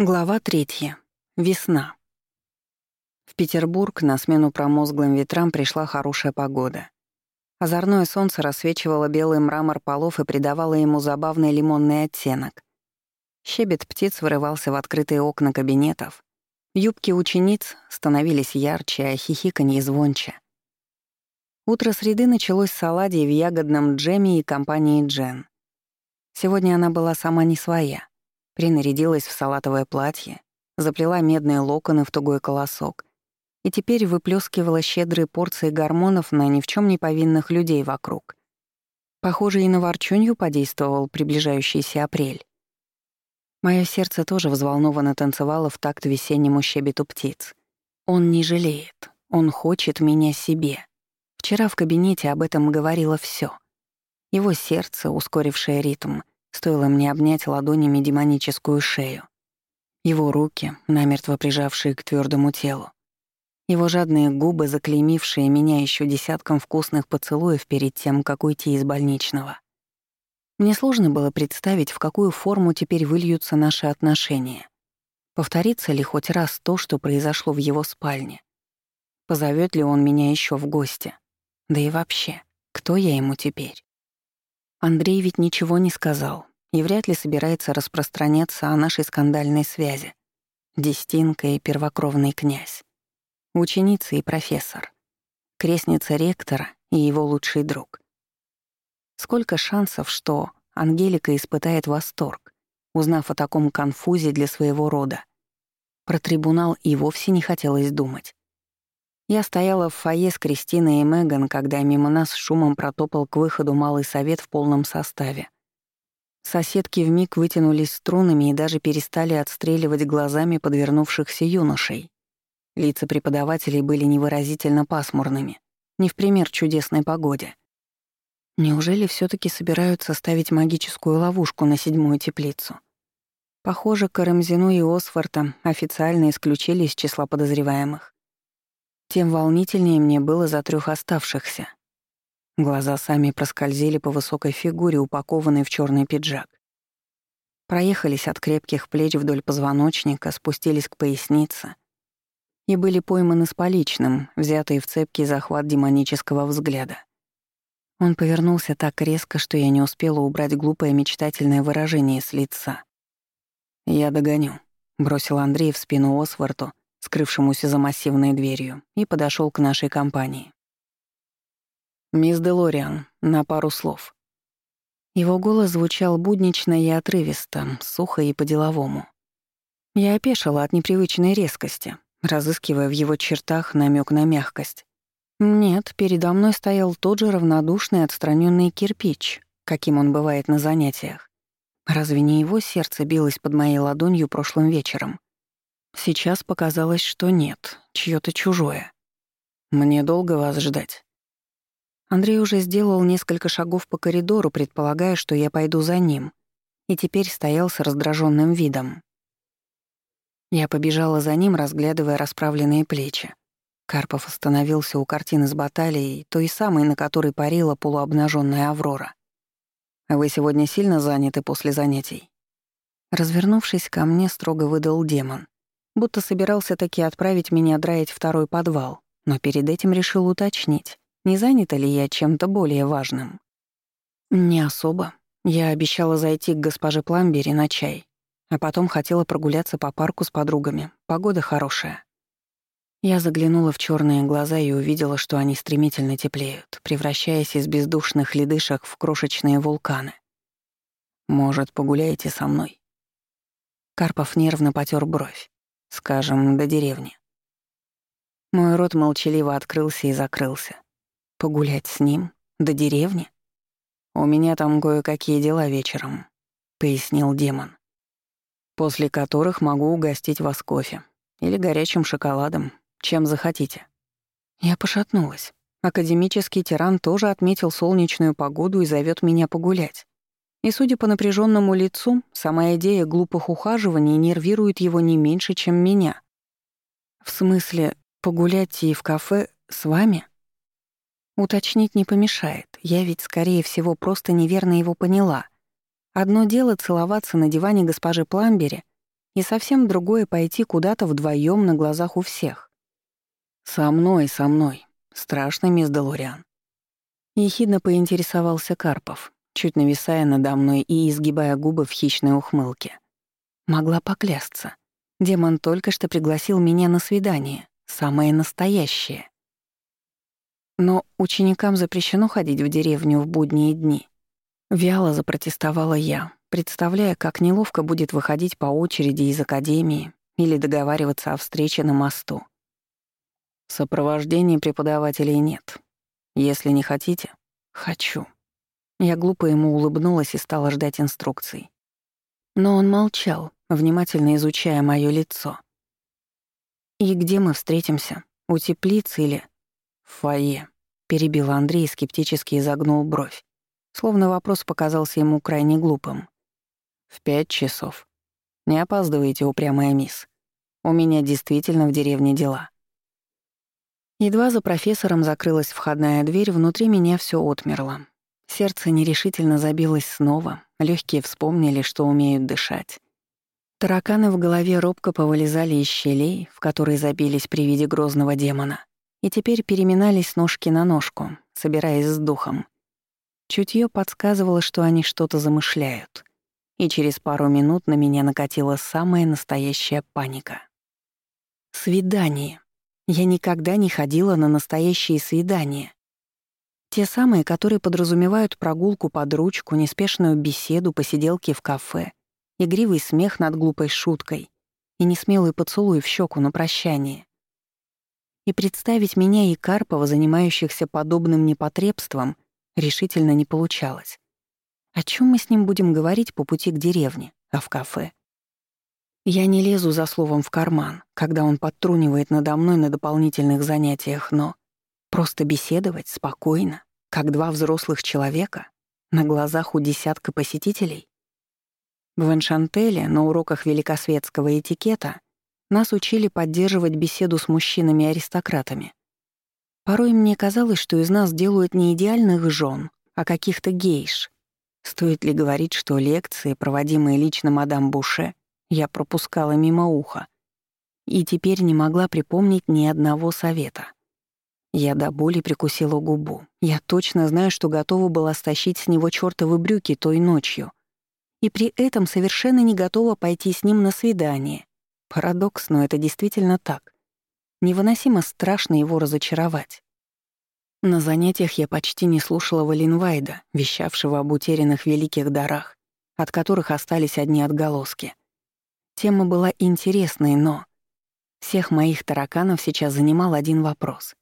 Глава третья. Весна. В Петербург на смену промозглым ветрам пришла хорошая погода. Озорное солнце рассвечивало белый мрамор полов и придавало ему забавный лимонный оттенок. Щебет птиц вырывался в открытые окна кабинетов. Юбки учениц становились ярче, а хихиканье звонче. Утро среды началось с оладий в ягодном джеме и компании Джен. Сегодня она была сама не своя. Принарядилась в салатовое платье, заплела медные локоны в тугой колосок и теперь выплескивала щедрые порции гормонов на ни в чем не повинных людей вокруг. Похоже, и на ворчунью подействовал приближающийся апрель. Моё сердце тоже взволнованно танцевало в такт весеннему щебету птиц. Он не жалеет, он хочет меня себе. Вчера в кабинете об этом говорило всё. Его сердце, ускорившее ритм, Стоило мне обнять ладонями демоническую шею. Его руки, намертво прижавшие к твердому телу. Его жадные губы, заклеймившие меня еще десятком вкусных поцелуев перед тем, как уйти из больничного. Мне сложно было представить, в какую форму теперь выльются наши отношения. Повторится ли хоть раз то, что произошло в его спальне? Позовет ли он меня еще в гости? Да и вообще, кто я ему теперь? Андрей ведь ничего не сказал и вряд ли собирается распространяться о нашей скандальной связи. Дестинка и первокровный князь. Ученица и профессор. Крестница ректора и его лучший друг. Сколько шансов, что Ангелика испытает восторг, узнав о таком конфузе для своего рода. Про трибунал и вовсе не хотелось думать. Я стояла в фойе с Кристиной и Меган, когда мимо нас шумом протопал к выходу малый совет в полном составе. Соседки вмиг вытянулись струнами и даже перестали отстреливать глазами подвернувшихся юношей. Лица преподавателей были невыразительно пасмурными, не в пример чудесной погоде. Неужели все таки собираются ставить магическую ловушку на седьмую теплицу? Похоже, Карамзину и Осфорта официально исключили из числа подозреваемых. Тем волнительнее мне было за трех оставшихся. Глаза сами проскользили по высокой фигуре, упакованной в черный пиджак. Проехались от крепких плеч вдоль позвоночника, спустились к пояснице и были пойманы с поличным, взятые в цепкий захват демонического взгляда. Он повернулся так резко, что я не успела убрать глупое мечтательное выражение с лица. «Я догоню», — бросил Андрей в спину Осварту, скрывшемуся за массивной дверью, и подошел к нашей компании. «Мисс Делориан, на пару слов». Его голос звучал буднично и отрывисто, сухо и по-деловому. Я опешила от непривычной резкости, разыскивая в его чертах намек на мягкость. Нет, передо мной стоял тот же равнодушный отстраненный кирпич, каким он бывает на занятиях. Разве не его сердце билось под моей ладонью прошлым вечером? Сейчас показалось, что нет, чьё-то чужое. Мне долго вас ждать. Андрей уже сделал несколько шагов по коридору, предполагая, что я пойду за ним, и теперь стоял с раздраженным видом. Я побежала за ним, разглядывая расправленные плечи. Карпов остановился у картины с баталией, той самой, на которой парила полуобнаженная Аврора. «Вы сегодня сильно заняты после занятий?» Развернувшись ко мне, строго выдал демон будто собирался таки отправить меня драить второй подвал, но перед этим решил уточнить, не занята ли я чем-то более важным. Не особо. Я обещала зайти к госпоже Пламбери на чай, а потом хотела прогуляться по парку с подругами. Погода хорошая. Я заглянула в черные глаза и увидела, что они стремительно теплеют, превращаясь из бездушных ледышек в крошечные вулканы. «Может, погуляете со мной?» Карпов нервно потер бровь. Скажем, до деревни. Мой рот молчаливо открылся и закрылся. Погулять с ним? До деревни? У меня там кое-какие дела вечером, — пояснил демон. После которых могу угостить вас кофе. Или горячим шоколадом, чем захотите. Я пошатнулась. Академический тиран тоже отметил солнечную погоду и зовет меня погулять. И, судя по напряженному лицу, сама идея глупых ухаживаний нервирует его не меньше, чем меня. В смысле, погулять и в кафе с вами? Уточнить не помешает, я ведь, скорее всего, просто неверно его поняла. Одно дело целоваться на диване госпожи Пламбери, и совсем другое пойти куда-то вдвоем на глазах у всех. «Со мной, со мной. Страшно, мисс Делориан». Ехидно поинтересовался Карпов, чуть нависая надо мной и изгибая губы в хищной ухмылке. Могла поклясться. Демон только что пригласил меня на свидание, самое настоящее. Но ученикам запрещено ходить в деревню в будние дни. Вяло запротестовала я, представляя, как неловко будет выходить по очереди из академии или договариваться о встрече на мосту. Сопровождения преподавателей нет. Если не хотите, хочу. Я глупо ему улыбнулась и стала ждать инструкций. Но он молчал, внимательно изучая моё лицо. «И где мы встретимся? У теплицы или...» «В фойе», — перебил Андрей и скептически изогнул бровь, словно вопрос показался ему крайне глупым. В пять часов. Не опаздывайте, упрямая мисс. У меня действительно в деревне дела. Едва за профессором закрылась входная дверь, внутри меня все отмерло. Сердце нерешительно забилось снова, легкие вспомнили, что умеют дышать. Тараканы в голове робко повылезали из щелей, в которые забились при виде грозного демона, и теперь переминались ножки на ножку, собираясь с духом. Чутье подсказывало, что они что-то замышляют и через пару минут на меня накатила самая настоящая паника. Свидание. Я никогда не ходила на настоящие свидания. Те самые, которые подразумевают прогулку под ручку, неспешную беседу, посиделки в кафе, игривый смех над глупой шуткой и несмелый поцелуй в щеку на прощание. И представить меня и Карпова, занимающихся подобным непотребством, решительно не получалось. О чем мы с ним будем говорить по пути к деревне, а в кафе? Я не лезу за словом в карман, когда он подтрунивает надо мной на дополнительных занятиях, но просто беседовать спокойно, как два взрослых человека, на глазах у десятка посетителей. В Эншантеле на уроках великосветского этикета нас учили поддерживать беседу с мужчинами-аристократами. Порой мне казалось, что из нас делают не идеальных жен, а каких-то гейш, Стоит ли говорить, что лекции, проводимые лично мадам Буше, я пропускала мимо уха и теперь не могла припомнить ни одного совета. Я до боли прикусила губу. Я точно знаю, что готова была стащить с него чёртовы брюки той ночью. И при этом совершенно не готова пойти с ним на свидание. Парадокс, но это действительно так. Невыносимо страшно его разочаровать. На занятиях я почти не слушала Валенвайда, вещавшего об утерянных великих дарах, от которых остались одни отголоски. Тема была интересной, но... Всех моих тараканов сейчас занимал один вопрос.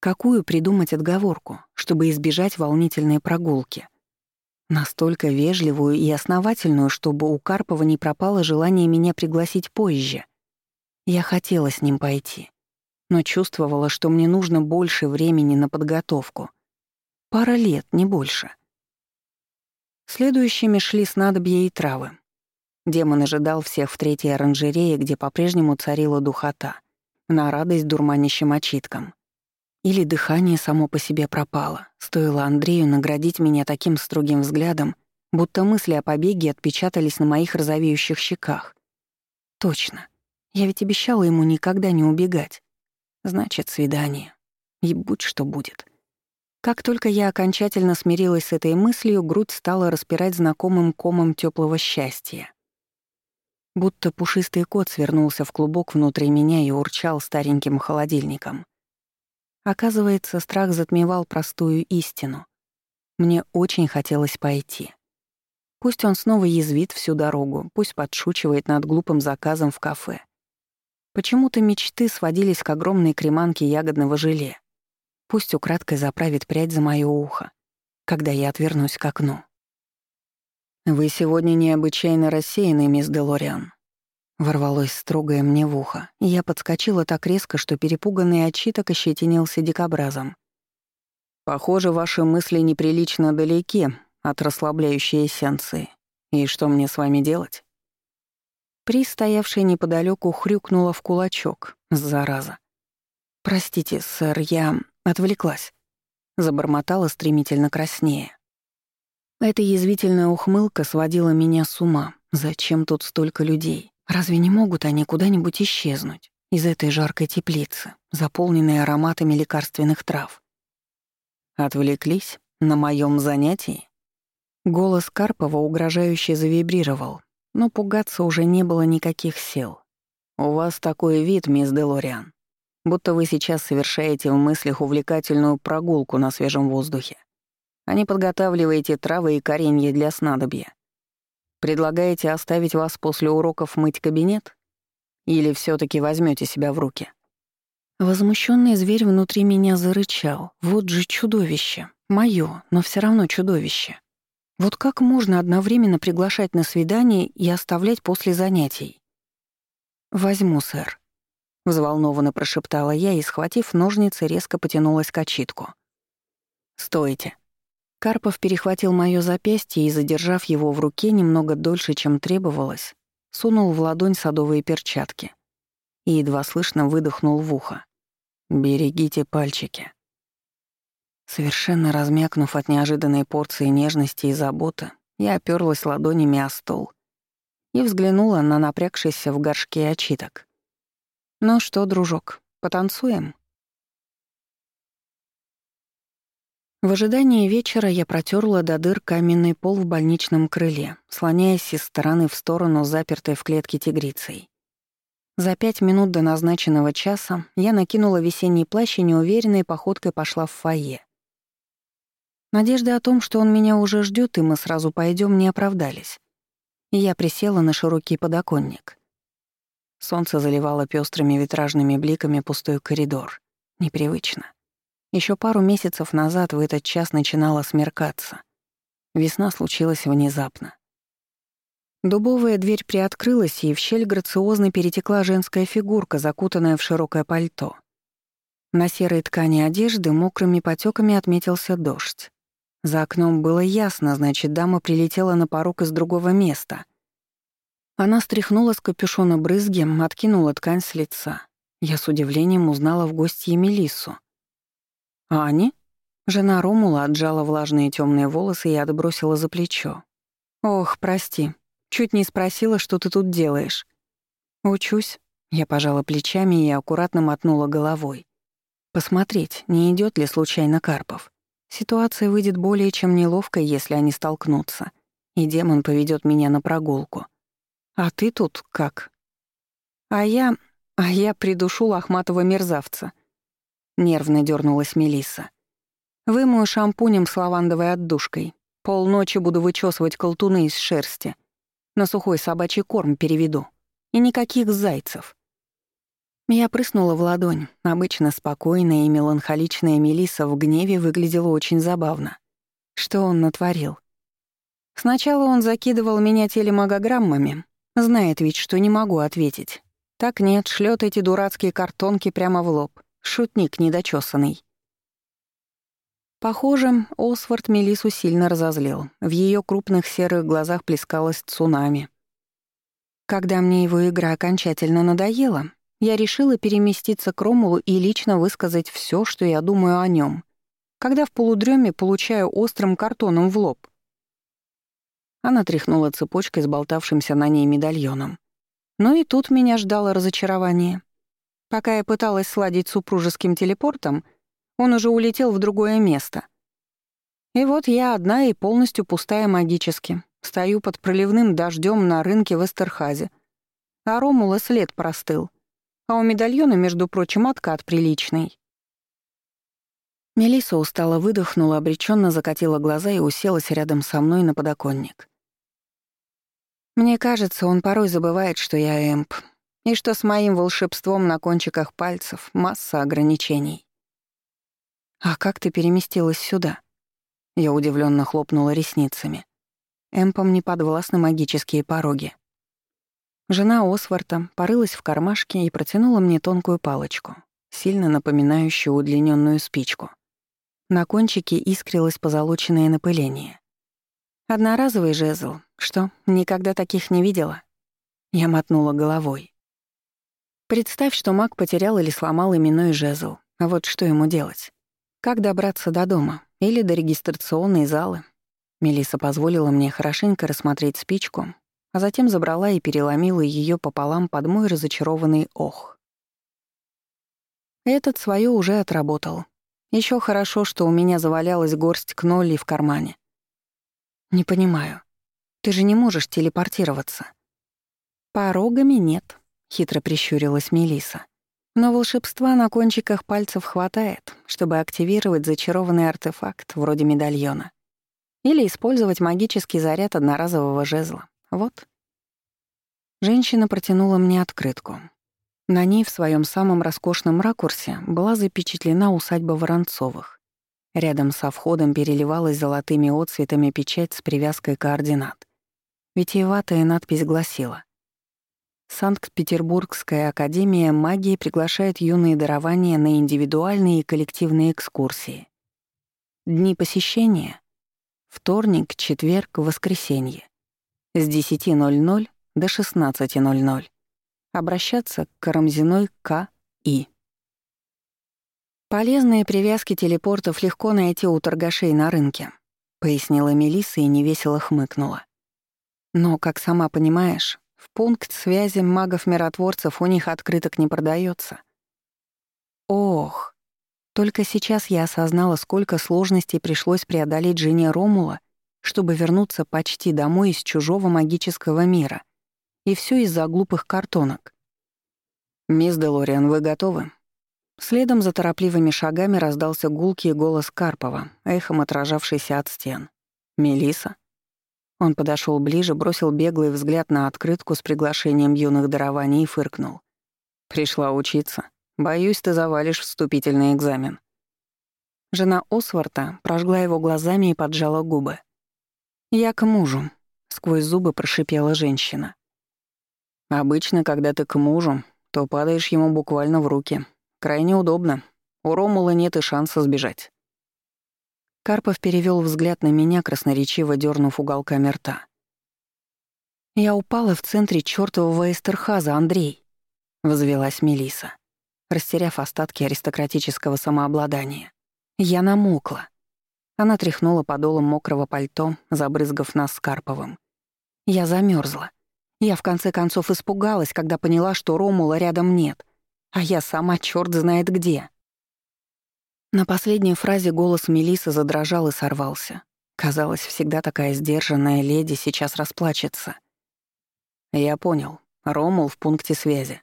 Какую придумать отговорку, чтобы избежать волнительной прогулки? Настолько вежливую и основательную, чтобы у Карпова не пропало желание меня пригласить позже. Я хотела с ним пойти но чувствовала, что мне нужно больше времени на подготовку. Пара лет, не больше. Следующими шли снадобья и травы. Демон ожидал всех в третьей оранжерее, где по-прежнему царила духота, на радость дурманящим очиткам. Или дыхание само по себе пропало, стоило Андрею наградить меня таким строгим взглядом, будто мысли о побеге отпечатались на моих розовеющих щеках. Точно. Я ведь обещала ему никогда не убегать. Значит, свидание. И будь что будет. Как только я окончательно смирилась с этой мыслью, грудь стала распирать знакомым комом теплого счастья. Будто пушистый кот свернулся в клубок внутри меня и урчал стареньким холодильником. Оказывается, страх затмевал простую истину. Мне очень хотелось пойти. Пусть он снова язвит всю дорогу, пусть подшучивает над глупым заказом в кафе. Почему-то мечты сводились к огромной креманке ягодного желе. Пусть украдкой заправит прядь за моё ухо, когда я отвернусь к окну. «Вы сегодня необычайно рассеянный, мисс Делориан», Ворвалось строгое мне в ухо, я подскочила так резко, что перепуганный отчиток ощетинился дикобразом. «Похоже, ваши мысли неприлично далеки от расслабляющей эссенции. И что мне с вами делать?» При, стоявшей неподалеку, хрюкнула в кулачок, зараза. «Простите, сэр, я отвлеклась», — забормотала стремительно краснее. Эта язвительная ухмылка сводила меня с ума. Зачем тут столько людей? Разве не могут они куда-нибудь исчезнуть из этой жаркой теплицы, заполненной ароматами лекарственных трав? Отвлеклись на моем занятии? Голос Карпова угрожающе завибрировал, но пугаться уже не было никаких сил. «У вас такой вид, мисс Делориан, будто вы сейчас совершаете в мыслях увлекательную прогулку на свежем воздухе, а не подготавливаете травы и коренья для снадобья. Предлагаете оставить вас после уроков мыть кабинет? Или все таки возьмете себя в руки?» Возмущенный зверь внутри меня зарычал. Вот же чудовище. Моё, но все равно чудовище. Вот как можно одновременно приглашать на свидание и оставлять после занятий? «Возьму, сэр», — взволнованно прошептала я и, схватив ножницы, резко потянулась к отчитку. «Стойте». Карпов перехватил моё запястье и, задержав его в руке немного дольше, чем требовалось, сунул в ладонь садовые перчатки и едва слышно выдохнул в ухо. «Берегите пальчики». Совершенно размякнув от неожиданной порции нежности и заботы, я оперлась ладонями о стол и взглянула на напрягшийся в горшке очиток. «Ну что, дружок, потанцуем?» В ожидании вечера я протерла до дыр каменный пол в больничном крыле, слоняясь из стороны в сторону, запертой в клетке тигрицей. За пять минут до назначенного часа я накинула весенний плащ и неуверенной походкой пошла в фойе. Надежды о том, что он меня уже ждет и мы сразу пойдем, не оправдались. И я присела на широкий подоконник. Солнце заливало пестрыми витражными бликами пустой коридор. Непривычно. Еще пару месяцев назад в этот час начинало смеркаться. Весна случилась внезапно. Дубовая дверь приоткрылась, и в щель грациозно перетекла женская фигурка, закутанная в широкое пальто. На серой ткани одежды мокрыми потеками отметился дождь. За окном было ясно, значит, дама прилетела на порог из другого места. Она стряхнула с капюшона брызги, откинула ткань с лица. Я с удивлением узнала в гостье Мелиссу. «Ани?» Жена Ромула отжала влажные темные волосы и отбросила за плечо. «Ох, прости. Чуть не спросила, что ты тут делаешь». «Учусь». Я пожала плечами и аккуратно мотнула головой. Посмотреть, не идет ли случайно Карпов. Ситуация выйдет более чем неловкой, если они столкнутся, и демон поведет меня на прогулку. А ты тут как? А я... а я придушу лохматого мерзавца. Нервно дернулась Мелисса. Вымою шампунем с лавандовой отдушкой. Полночи буду вычесывать колтуны из шерсти. На сухой собачий корм переведу. И никаких зайцев. Я прыснула в ладонь. Обычно спокойная и меланхоличная Мелиса в гневе выглядела очень забавно. Что он натворил? Сначала он закидывал меня телемагограммами. Знает ведь, что не могу ответить. Так нет, шлет эти дурацкие картонки прямо в лоб. Шутник недочесанный. Похоже, Освард Мелису сильно разозлил. В ее крупных серых глазах плескалось цунами. Когда мне его игра окончательно надоела, я решила переместиться к Ромулу и лично высказать все, что я думаю о нем, когда в полудреме получаю острым картоном в лоб. Она тряхнула цепочкой с болтавшимся на ней медальоном. Но и тут меня ждало разочарование. Пока я пыталась сладить супружеским телепортом, он уже улетел в другое место. И вот я одна и полностью пустая магически, стою под проливным дождем на рынке в Эстерхазе. А Ромула след простыл — а у медальона, между прочим, откат приличный. Мелисса устало выдохнула, обреченно закатила глаза и уселась рядом со мной на подоконник. Мне кажется, он порой забывает, что я эмп, и что с моим волшебством на кончиках пальцев масса ограничений. «А как ты переместилась сюда?» Я удивленно хлопнула ресницами. Эмпом не подвластны магические пороги. Жена Осварта порылась в кармашке и протянула мне тонкую палочку, сильно напоминающую удлиненную спичку. На кончике искрилось позолоченное напыление. «Одноразовый жезл. Что, никогда таких не видела?» Я мотнула головой. Представь, что маг потерял или сломал именной жезл. А вот что ему делать? Как добраться до дома? Или до регистрационной залы? Мелиса позволила мне хорошенько рассмотреть спичку а затем забрала и переломила ее пополам под мой разочарованный ох. Этот свое уже отработал. Еще хорошо, что у меня завалялась горсть кнолли в кармане. Не понимаю. Ты же не можешь телепортироваться. Порогами нет, хитро прищурилась Мелиса. Но волшебства на кончиках пальцев хватает, чтобы активировать зачарованный артефакт вроде медальона. Или использовать магический заряд одноразового жезла. Вот. Женщина протянула мне открытку. На ней в своем самом роскошном ракурсе была запечатлена усадьба Воронцовых. Рядом со входом переливалась золотыми отцветами печать с привязкой координат. Витиеватая надпись гласила Санкт-Петербургская академия магии приглашает юные дарования на индивидуальные и коллективные экскурсии. Дни посещения — вторник, четверг, воскресенье. С 10.00 до 16.00. Обращаться к Карамзиной К. И. «Полезные привязки телепортов легко найти у торгашей на рынке», — пояснила Мелисса и невесело хмыкнула. «Но, как сама понимаешь, в пункт связи магов-миротворцев у них открыток не продается. Ох, только сейчас я осознала, сколько сложностей пришлось преодолеть жене Ромула, чтобы вернуться почти домой из чужого магического мира. И все из-за глупых картонок. «Мисс Делориан, вы готовы?» Следом за торопливыми шагами раздался гулкий голос Карпова, эхом отражавшийся от стен. Мелиса. Он подошел ближе, бросил беглый взгляд на открытку с приглашением юных дарований и фыркнул. «Пришла учиться. Боюсь, ты завалишь вступительный экзамен». Жена Осварта прожгла его глазами и поджала губы. «Я к мужу», — сквозь зубы прошипела женщина. «Обычно, когда ты к мужу, то падаешь ему буквально в руки. Крайне удобно. У Ромула нет и шанса сбежать». Карпов перевел взгляд на меня, красноречиво дернув уголками рта. «Я упала в центре чёртового Эстерхаза, Андрей», — взвелась Мелиса, растеряв остатки аристократического самообладания. «Я намокла». Она тряхнула подолом мокрого пальто, забрызгав нас с Карповым. Я замерзла. Я в конце концов испугалась, когда поняла, что Ромула рядом нет, а я сама чёрт знает где. На последней фразе голос Мелисы задрожал и сорвался. Казалось, всегда такая сдержанная леди сейчас расплачется. Я понял. Ромул в пункте связи.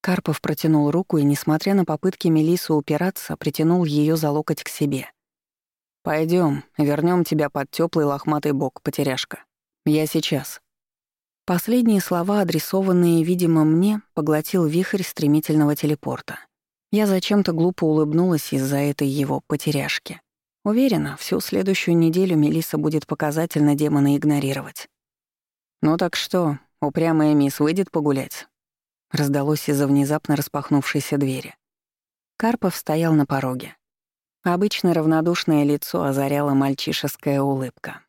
Карпов протянул руку и, несмотря на попытки Мелисы упираться, притянул ее за локоть к себе. Пойдем, вернем тебя под теплый лохматый бок, потеряшка. Я сейчас. Последние слова, адресованные, видимо, мне, поглотил вихрь стремительного телепорта. Я зачем-то глупо улыбнулась из-за этой его потеряшки. Уверена, всю следующую неделю Мелиса будет показательно демона игнорировать. «Ну так что, упрямая мисс выйдет погулять?» Раздалось из-за внезапно распахнувшейся двери. Карпов стоял на пороге. Обычно равнодушное лицо озаряла мальчишеская улыбка.